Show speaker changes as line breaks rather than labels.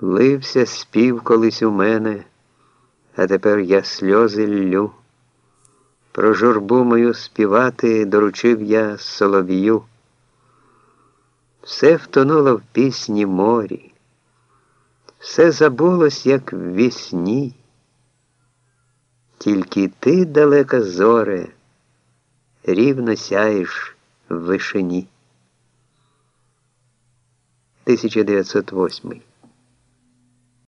Лився спів колись у мене, а тепер я сльози ллю. Про журбу мою співати доручив я солов'ю. Все втонуло в пісні морі, все забулось, як в вісні. Тільки ти, далека зоре, рівно сяєш в вишині. 1908